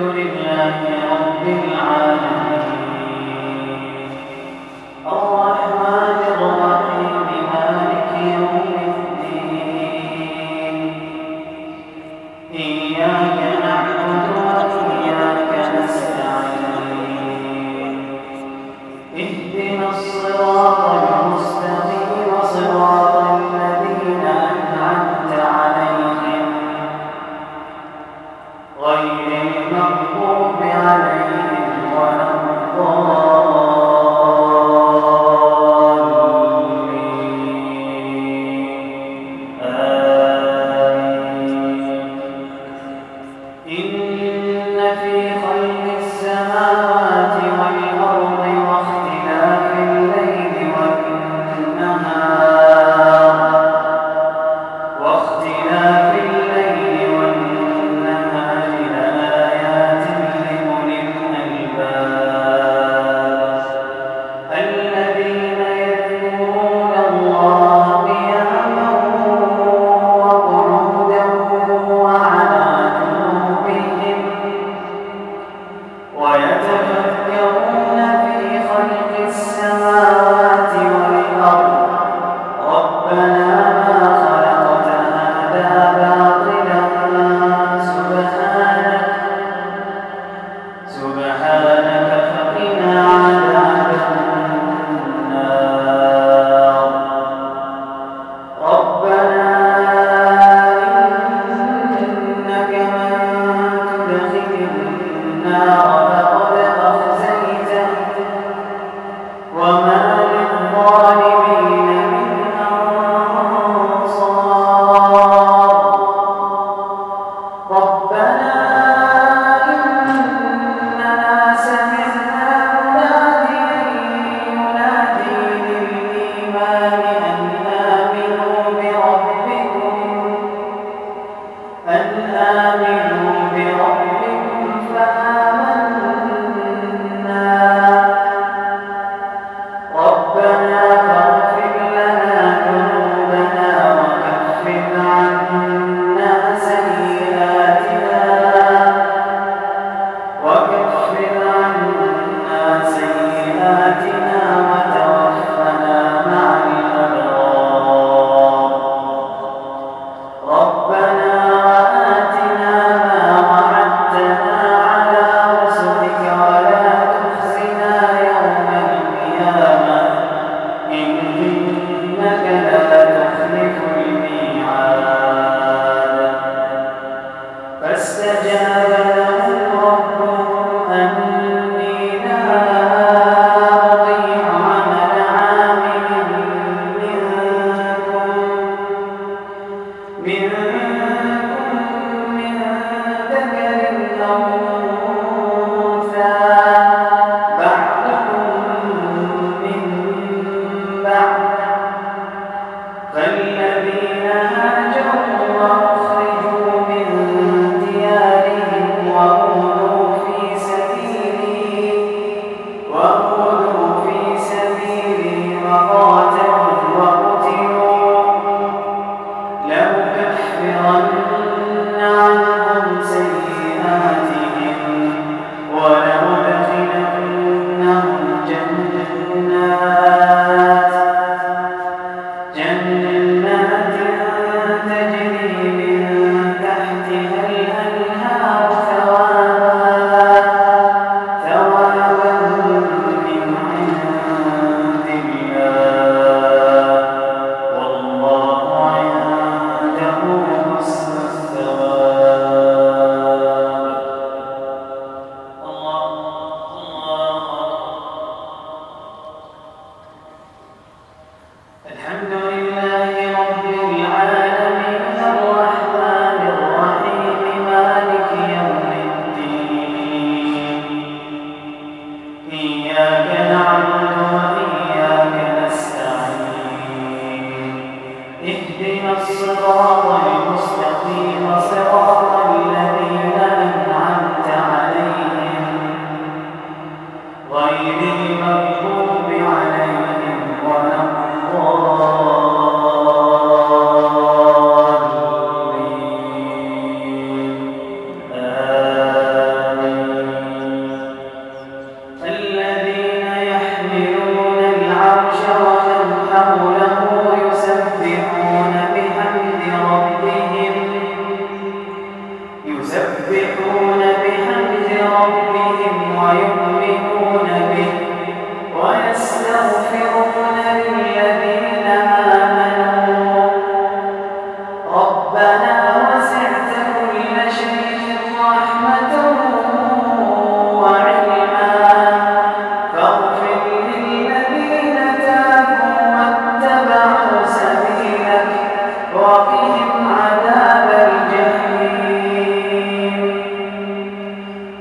أن إنك لا Amen.